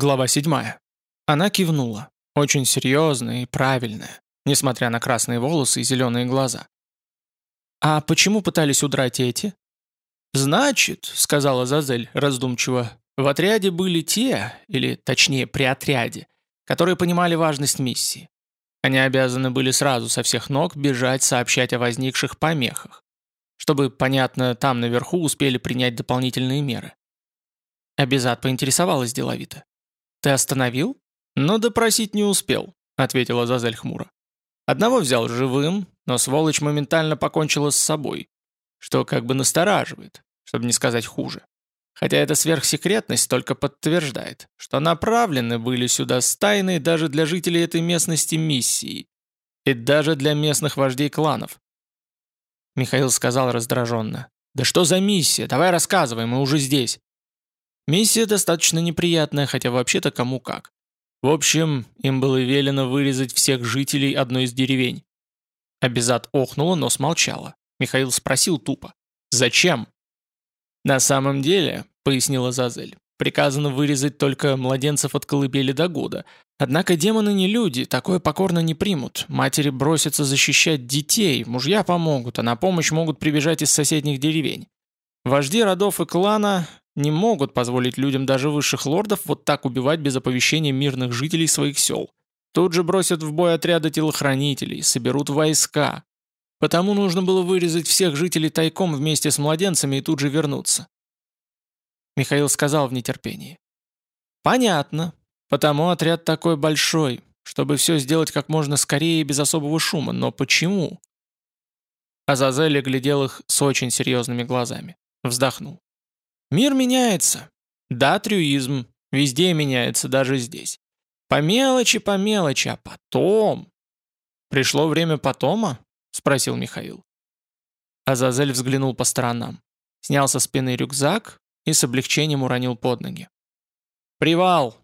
Глава 7. Она кивнула, очень серьезная и правильная, несмотря на красные волосы и зеленые глаза. «А почему пытались удрать эти?» «Значит», — сказала Зазель раздумчиво, «в отряде были те, или точнее при отряде, которые понимали важность миссии. Они обязаны были сразу со всех ног бежать сообщать о возникших помехах, чтобы, понятно, там наверху успели принять дополнительные меры. Абизад поинтересовалась деловито. «Ты остановил?» «Но допросить не успел», — ответила Зазель хмуро. «Одного взял живым, но сволочь моментально покончила с собой, что как бы настораживает, чтобы не сказать хуже. Хотя эта сверхсекретность только подтверждает, что направлены были сюда стайные даже для жителей этой местности миссии, и даже для местных вождей кланов». Михаил сказал раздраженно. «Да что за миссия? Давай рассказывай, мы уже здесь». Миссия достаточно неприятная, хотя вообще-то кому как. В общем, им было велено вырезать всех жителей одной из деревень. Абизад охнула, но смолчала. Михаил спросил тупо. «Зачем?» «На самом деле», — пояснила Зазель, «приказано вырезать только младенцев от колыбели до года. Однако демоны не люди, такое покорно не примут. Матери бросятся защищать детей, мужья помогут, а на помощь могут прибежать из соседних деревень. Вожди родов и клана не могут позволить людям даже высших лордов вот так убивать без оповещения мирных жителей своих сел. Тут же бросят в бой отряды телохранителей, соберут войска. Потому нужно было вырезать всех жителей тайком вместе с младенцами и тут же вернуться. Михаил сказал в нетерпении. «Понятно. Потому отряд такой большой, чтобы все сделать как можно скорее и без особого шума. Но почему?» Азазель глядел их с очень серьезными глазами. Вздохнул. Мир меняется. Да, трюизм. Везде меняется, даже здесь. По мелочи, по мелочи, а потом... «Пришло время потома?» — спросил Михаил. Азазель взглянул по сторонам. Снял со спины рюкзак и с облегчением уронил под ноги. «Привал!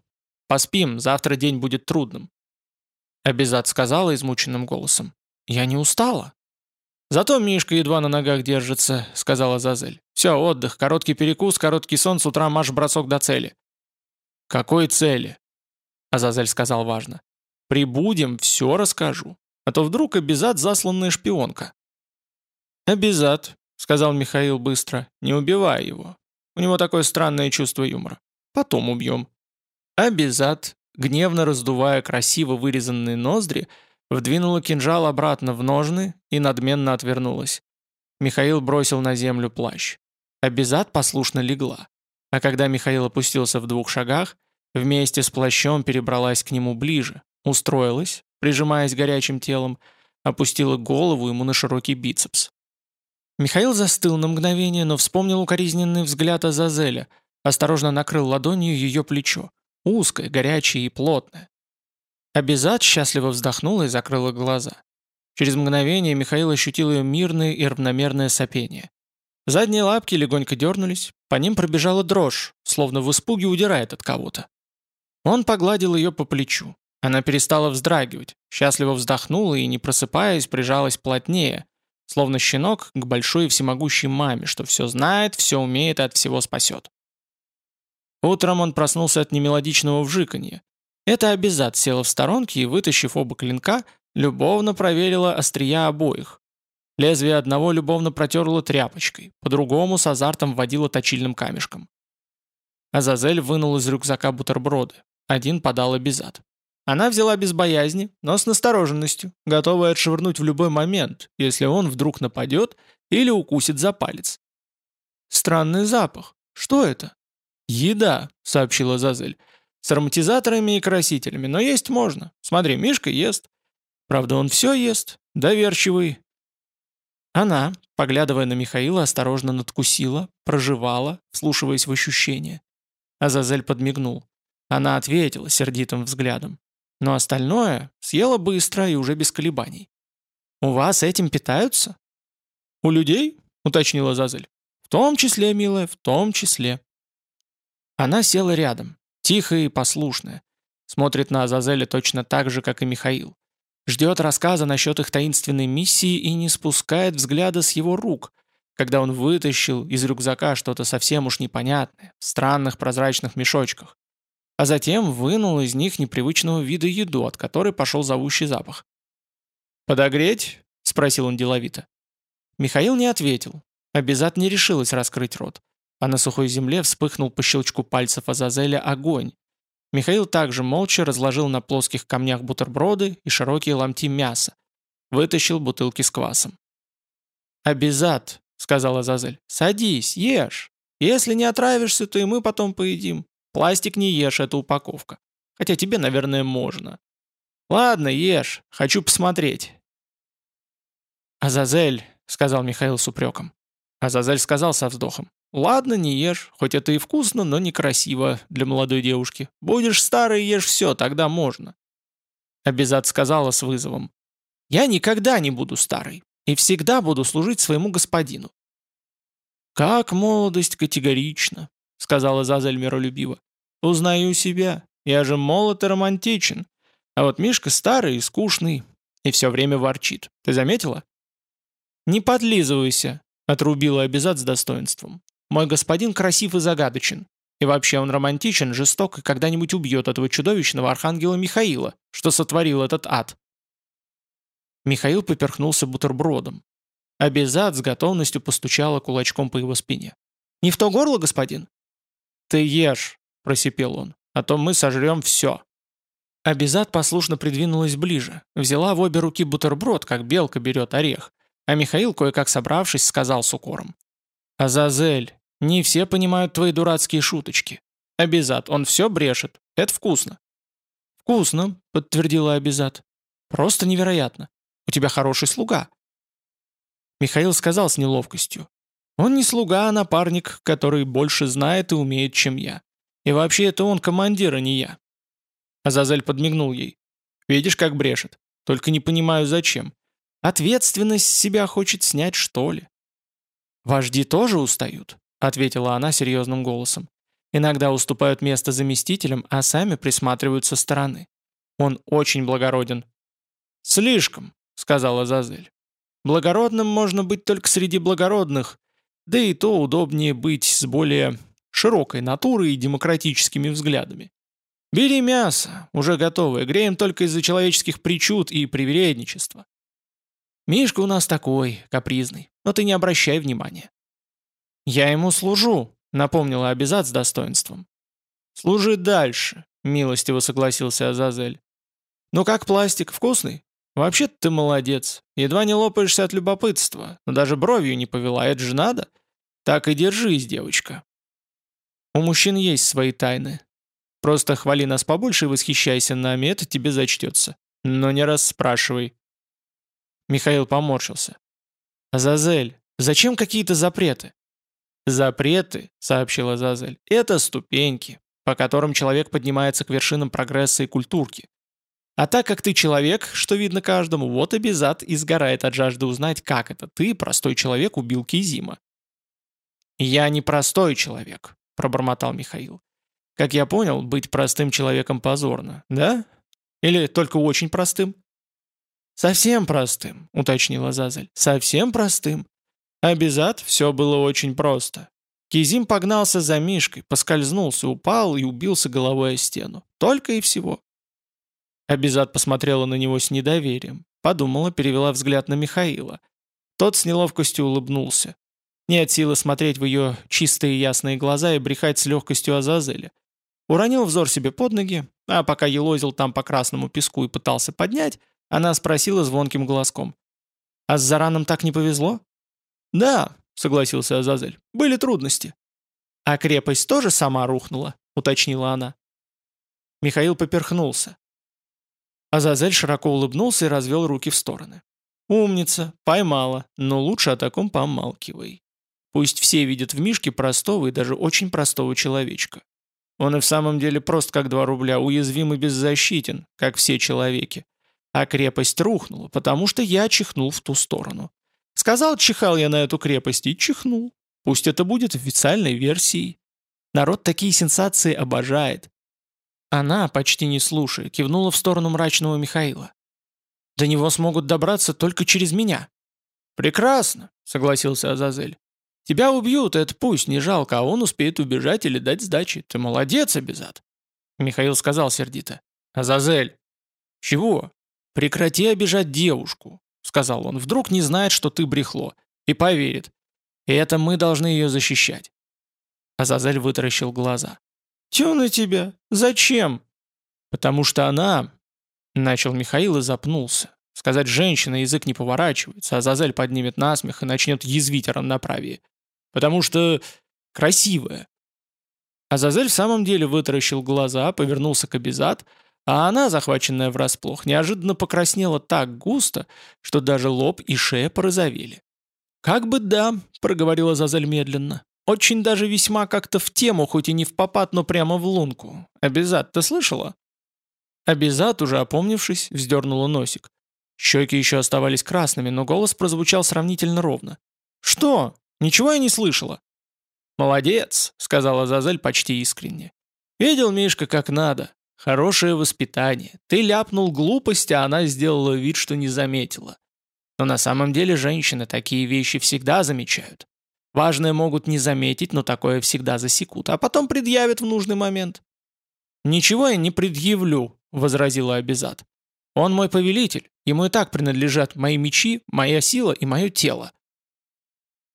Поспим, завтра день будет трудным». Абизад сказала измученным голосом. «Я не устала». «Зато Мишка едва на ногах держится», — сказала Зазель. «Все, отдых, короткий перекус, короткий сон, с утра марш-бросок до цели». «Какой цели?» Азазель сказал важно. «Прибудем, все расскажу. А то вдруг Абизад засланная шпионка». «Абизад», — сказал Михаил быстро, — «не убивай его. У него такое странное чувство юмора. Потом убьем». Абизад, гневно раздувая красиво вырезанные ноздри, — Вдвинула кинжал обратно в ножны и надменно отвернулась. Михаил бросил на землю плащ. Абизад послушно легла. А когда Михаил опустился в двух шагах, вместе с плащом перебралась к нему ближе, устроилась, прижимаясь горячим телом, опустила голову ему на широкий бицепс. Михаил застыл на мгновение, но вспомнил укоризненный взгляд Азазеля, осторожно накрыл ладонью ее плечо, узкое, горячее и плотное. Абизад счастливо вздохнула и закрыла глаза. Через мгновение Михаил ощутил ее мирное и равномерное сопение. Задние лапки легонько дернулись, по ним пробежала дрожь, словно в испуге удирает от кого-то. Он погладил ее по плечу. Она перестала вздрагивать, счастливо вздохнула и, не просыпаясь, прижалась плотнее, словно щенок к большой и всемогущей маме, что все знает, все умеет и от всего спасет. Утром он проснулся от немелодичного вжиканья, эта обезад села в сторонке и, вытащив оба клинка, любовно проверила острия обоих. Лезвие одного любовно протерла тряпочкой, по-другому с азартом водила точильным камешком. Азазель вынул из рюкзака бутерброды. Один подал обезад. Она взяла без боязни, но с настороженностью, готовая отшвырнуть в любой момент, если он вдруг нападет или укусит за палец. «Странный запах. Что это?» «Еда», — сообщила Азазель. С ароматизаторами и красителями, но есть можно. Смотри, Мишка ест. Правда, он все ест. Доверчивый. Она, поглядывая на Михаила, осторожно надкусила, проживала, вслушиваясь в ощущения. Азазель подмигнул. Она ответила сердитым взглядом. Но остальное съела быстро и уже без колебаний. «У вас этим питаются?» «У людей?» — уточнила Зазель. «В том числе, милая, в том числе». Она села рядом, Тихая и послушная. Смотрит на Азазеля точно так же, как и Михаил. Ждет рассказа насчет их таинственной миссии и не спускает взгляда с его рук, когда он вытащил из рюкзака что-то совсем уж непонятное, в странных прозрачных мешочках. а затем вынул из них непривычного вида еду, от которой пошел зовущий запах. «Подогреть?» — спросил он деловито. Михаил не ответил. Абизат не решилась раскрыть рот. А на сухой земле вспыхнул по щелчку пальцев Азазеля огонь. Михаил также молча разложил на плоских камнях бутерброды и широкие ломти мяса. Вытащил бутылки с квасом. «Абизат», — сказал Азазель, — «садись, ешь. Если не отравишься, то и мы потом поедим. Пластик не ешь, это упаковка. Хотя тебе, наверное, можно. Ладно, ешь, хочу посмотреть». «Азазель», — сказал Михаил с упреком. Азазель сказал со вздохом. «Ладно, не ешь, хоть это и вкусно, но некрасиво для молодой девушки. Будешь старый, ешь все, тогда можно». Абизат сказала с вызовом. «Я никогда не буду старой и всегда буду служить своему господину». «Как молодость категорична», — сказала Зазель миролюбиво. «Узнаю себя, я же молод и романтичен, а вот Мишка старый и скучный, и все время ворчит. Ты заметила?» «Не подлизывайся», — отрубила Абизад с достоинством. «Мой господин красив и загадочен. И вообще он романтичен, жесток и когда-нибудь убьет этого чудовищного архангела Михаила, что сотворил этот ад». Михаил поперхнулся бутербродом. Абизад с готовностью постучала кулачком по его спине. «Не в то горло, господин?» «Ты ешь», — просипел он, — «а то мы сожрем все». Абизад послушно придвинулась ближе, взяла в обе руки бутерброд, как белка берет орех, а Михаил, кое-как собравшись, сказал с укором. «Азазель, не все понимают твои дурацкие шуточки. Абизад, он все брешет. Это вкусно». «Вкусно», — подтвердила Абизад. «Просто невероятно. У тебя хороший слуга». Михаил сказал с неловкостью. «Он не слуга, а напарник, который больше знает и умеет, чем я. И вообще это он командир, а не я». Азазель подмигнул ей. «Видишь, как брешет? Только не понимаю, зачем. Ответственность с себя хочет снять, что ли?» «Вожди тоже устают», — ответила она серьезным голосом. «Иногда уступают место заместителям, а сами присматривают со стороны. Он очень благороден». «Слишком», — сказала Зазель. «Благородным можно быть только среди благородных, да и то удобнее быть с более широкой натурой и демократическими взглядами. Бери мясо, уже готовое, греем только из-за человеческих причуд и привередничества. Мишка у нас такой, капризный, но ты не обращай внимания». «Я ему служу», — напомнила Абизад с достоинством. «Служи дальше», — милостиво согласился Азазель. «Ну как пластик, вкусный? Вообще-то ты молодец. Едва не лопаешься от любопытства, но даже бровью не повела, это же надо. Так и держись, девочка». У мужчин есть свои тайны. Просто хвали нас побольше и восхищайся нами, это тебе зачтется. Но не раз спрашивай. Михаил поморщился. «Азазель, зачем какие-то запреты?» «Запреты», — сообщила Азазель, — «это ступеньки, по которым человек поднимается к вершинам прогресса и культурки. А так как ты человек, что видно каждому, вот и Безат и от жажды узнать, как это ты, простой человек, убил Кизима». «Я не простой человек», — пробормотал Михаил. «Как я понял, быть простым человеком позорно, да? Или только очень простым?» «Совсем простым», — уточнила Зазель. «Совсем простым. А все было очень просто. Кизим погнался за Мишкой, поскользнулся, упал и убился головой о стену. Только и всего». Абизад посмотрела на него с недоверием. Подумала, перевела взгляд на Михаила. Тот с неловкостью улыбнулся. Нет силы смотреть в ее чистые ясные глаза и брехать с легкостью Азазеля. Уронил взор себе под ноги, а пока елозил там по красному песку и пытался поднять, она спросила звонким голоском. «А с Зараном так не повезло?» «Да», — согласился Азазель, — «были трудности». «А крепость тоже сама рухнула?» — уточнила она. Михаил поперхнулся. Азазель широко улыбнулся и развел руки в стороны. «Умница, поймала, но лучше о таком помалкивай. Пусть все видят в Мишке простого и даже очень простого человечка. Он и в самом деле прост как два рубля, уязвим и беззащитен, как все человеки. А крепость рухнула, потому что я чихнул в ту сторону. Сказал, чихал я на эту крепость и чихнул. Пусть это будет официальной версией. Народ такие сенсации обожает. Она, почти не слушая, кивнула в сторону мрачного Михаила. До него смогут добраться только через меня. «Прекрасно», — согласился Азазель. «Тебя убьют, это пусть, не жалко, а он успеет убежать или дать сдачи. Ты молодец, Абизад». Михаил сказал сердито. «Азазель!» «Чего?» «Прекрати обижать девушку», — сказал он. «Вдруг не знает, что ты брехло. И поверит. И это мы должны ее защищать». Азазель вытаращил глаза. «Тю на тебя! Зачем?» «Потому что она...» Начал Михаил и запнулся. Сказать «женщина» язык не поворачивается, а Азазель поднимет насмех и начнет язвить о равноправии. «Потому что... красивая». Азазель в самом деле вытаращил глаза, повернулся к Абизат, а она, захваченная врасплох, неожиданно покраснела так густо, что даже лоб и шея порозовели. «Как бы да», — проговорила Азазель медленно. «Очень даже весьма как-то в тему, хоть и не в попад, но прямо в лунку. Абизат, ты слышала?» Абизат, уже опомнившись, вздернула носик. Щеки еще оставались красными, но голос прозвучал сравнительно ровно. «Что? Ничего я не слышала». «Молодец», — сказала Зазель почти искренне. «Видел, Мишка, как надо. Хорошее воспитание. Ты ляпнул глупость, а она сделала вид, что не заметила. Но на самом деле женщины такие вещи всегда замечают. Важное могут не заметить, но такое всегда засекут, а потом предъявят в нужный момент. «Ничего я не предъявлю», — возразила Абизат. «Он мой повелитель, ему и так принадлежат мои мечи, моя сила и мое тело».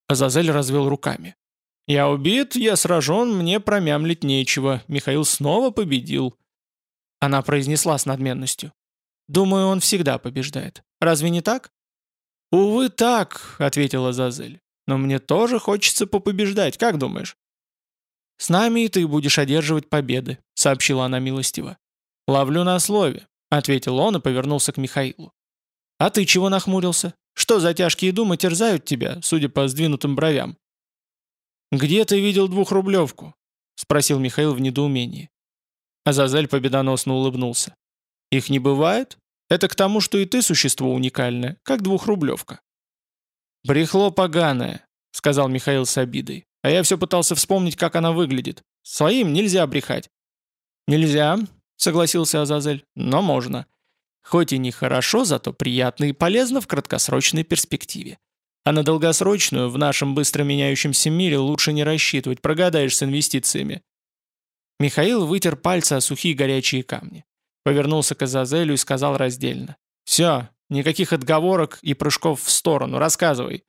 Азазель развел руками. «Я убит, я сражен, мне промямлить нечего. Михаил снова победил». Она произнесла с надменностью. «Думаю, он всегда побеждает. Разве не так?» «Увы, так», — ответила Зазель. «Но мне тоже хочется попобеждать, как думаешь?» «С нами и ты будешь одерживать победы», — сообщила она милостиво. «Ловлю на слове», — ответил он и повернулся к Михаилу. «А ты чего нахмурился? Что за тяжкие думы терзают тебя, судя по сдвинутым бровям?» «Где ты видел двухрублевку?» — спросил Михаил в недоумении. Азазель победоносно улыбнулся. «Их не бывает? Это к тому, что и ты существо уникальное, как двухрублевка». «Брехло поганое», — сказал Михаил с обидой. А я все пытался вспомнить, как она выглядит. Своим нельзя брехать». «Нельзя», — согласился Азазель, — «но можно. Хоть и не хорошо, зато приятно и полезно в краткосрочной перспективе. А на долгосрочную в нашем быстро меняющемся мире лучше не рассчитывать, прогадаешь с инвестициями». Михаил вытер пальцы о сухие горячие камни. Повернулся к Азазелю и сказал раздельно. «Все, никаких отговорок и прыжков в сторону, рассказывай».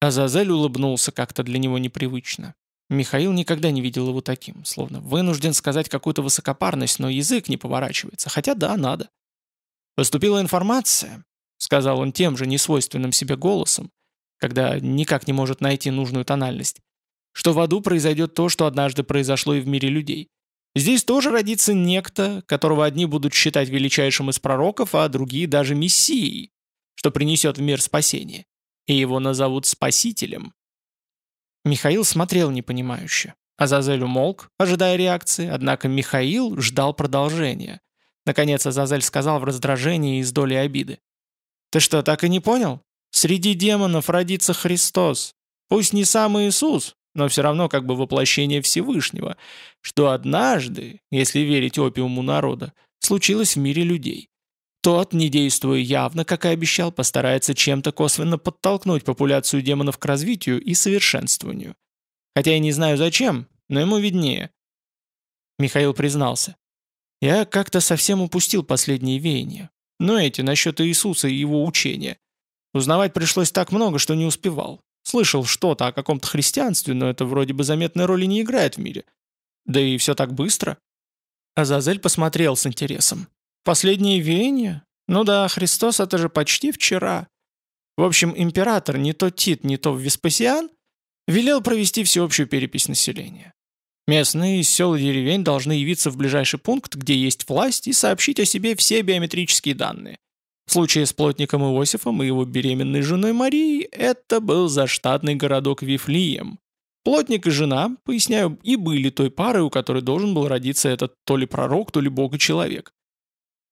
Азазель улыбнулся как-то для него непривычно. Михаил никогда не видел его таким, словно вынужден сказать какую-то высокопарность, но язык не поворачивается, хотя да, надо. «Поступила информация», — сказал он тем же несвойственным себе голосом, когда никак не может найти нужную тональность, что в аду произойдет то, что однажды произошло и в мире людей. Здесь тоже родится некто, которого одни будут считать величайшим из пророков, а другие даже мессией, что принесет в мир спасение и его назовут Спасителем. Михаил смотрел непонимающе. Азазель умолк, ожидая реакции, однако Михаил ждал продолжения. Наконец Азазель сказал в раздражении и с долей обиды. «Ты что, так и не понял? Среди демонов родится Христос. Пусть не сам Иисус, но все равно как бы воплощение Всевышнего, что однажды, если верить опиуму народа, случилось в мире людей. Тот, не действуя явно, как и обещал, постарается чем-то косвенно подтолкнуть популяцию демонов к развитию и совершенствованию. Хотя я не знаю зачем, но ему виднее. Михаил признался. Я как-то совсем упустил последние веяния. Но эти насчет Иисуса и его учения. Узнавать пришлось так много, что не успевал. Слышал что-то о каком-то христианстве, но это вроде бы заметной роли не играет в мире. Да и все так быстро. Азазель посмотрел с интересом. Последние веяния? Ну да, Христос это же почти вчера. В общем, император, не то Тит, не то Веспасиан, велел провести всеобщую перепись населения. Местные из сел и деревень должны явиться в ближайший пункт, где есть власть, и сообщить о себе все биометрические данные. В случае с плотником Иосифом и его беременной женой Марией это был заштатный городок Вифлеем. Плотник и жена, поясняю, и были той парой, у которой должен был родиться этот то ли пророк, то ли бог и человек.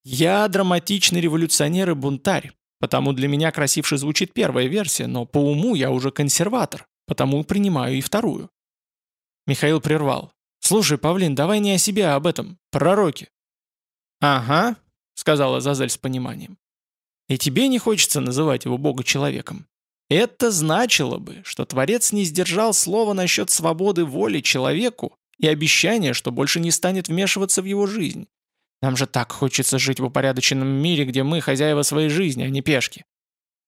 Я драматичный революционер и бунтарь, потому для меня красивше звучит первая версия, но по уму я уже консерватор, потому принимаю и вторую. Михаил прервал. «Слушай, Павлин, давай не о себе, а об этом, пророке». «Ага», — сказала Зазель с пониманием. «И тебе не хочется называть его Бога-человеком. Это значило бы, что Творец не сдержал слова насчет свободы воли человеку и обещание, что больше не станет вмешиваться в его жизнь. Нам же так хочется жить в упорядоченном мире, где мы хозяева своей жизни, а не пешки.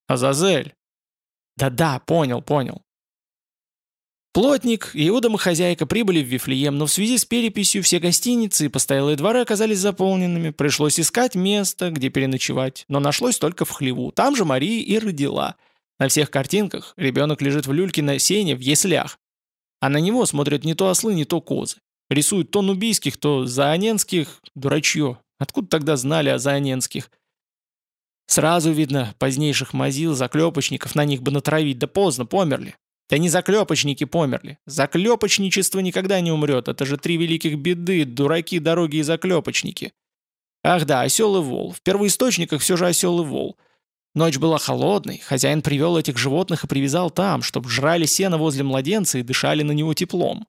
Азазель. Да-да, понял, понял. Плотник и его домохозяйка прибыли в Вифлеем, но в связи с переписью все гостиницы и постоялые дворы оказались заполненными. Пришлось искать место, где переночевать, но нашлось только в хлеву. Там же Мария и родила. На всех картинках ребенок лежит в люльке на сене в яслях. А на него смотрят не то ослы, не то козы. Рисуют то нубийских, то заоненских. Дурачье. Откуда тогда знали о заоненских? Сразу видно позднейших мазил, заклепочников, на них бы натравить, да поздно, померли. Да не заклепочники померли. Заклепочничество никогда не умрет. Это же три великих беды, дураки, дороги и заклепочники. Ах да, осел и вол. В первоисточниках все же осел и вол. Ночь была холодной, хозяин привел этих животных и привязал там, чтобы жрали сено возле младенца и дышали на него теплом.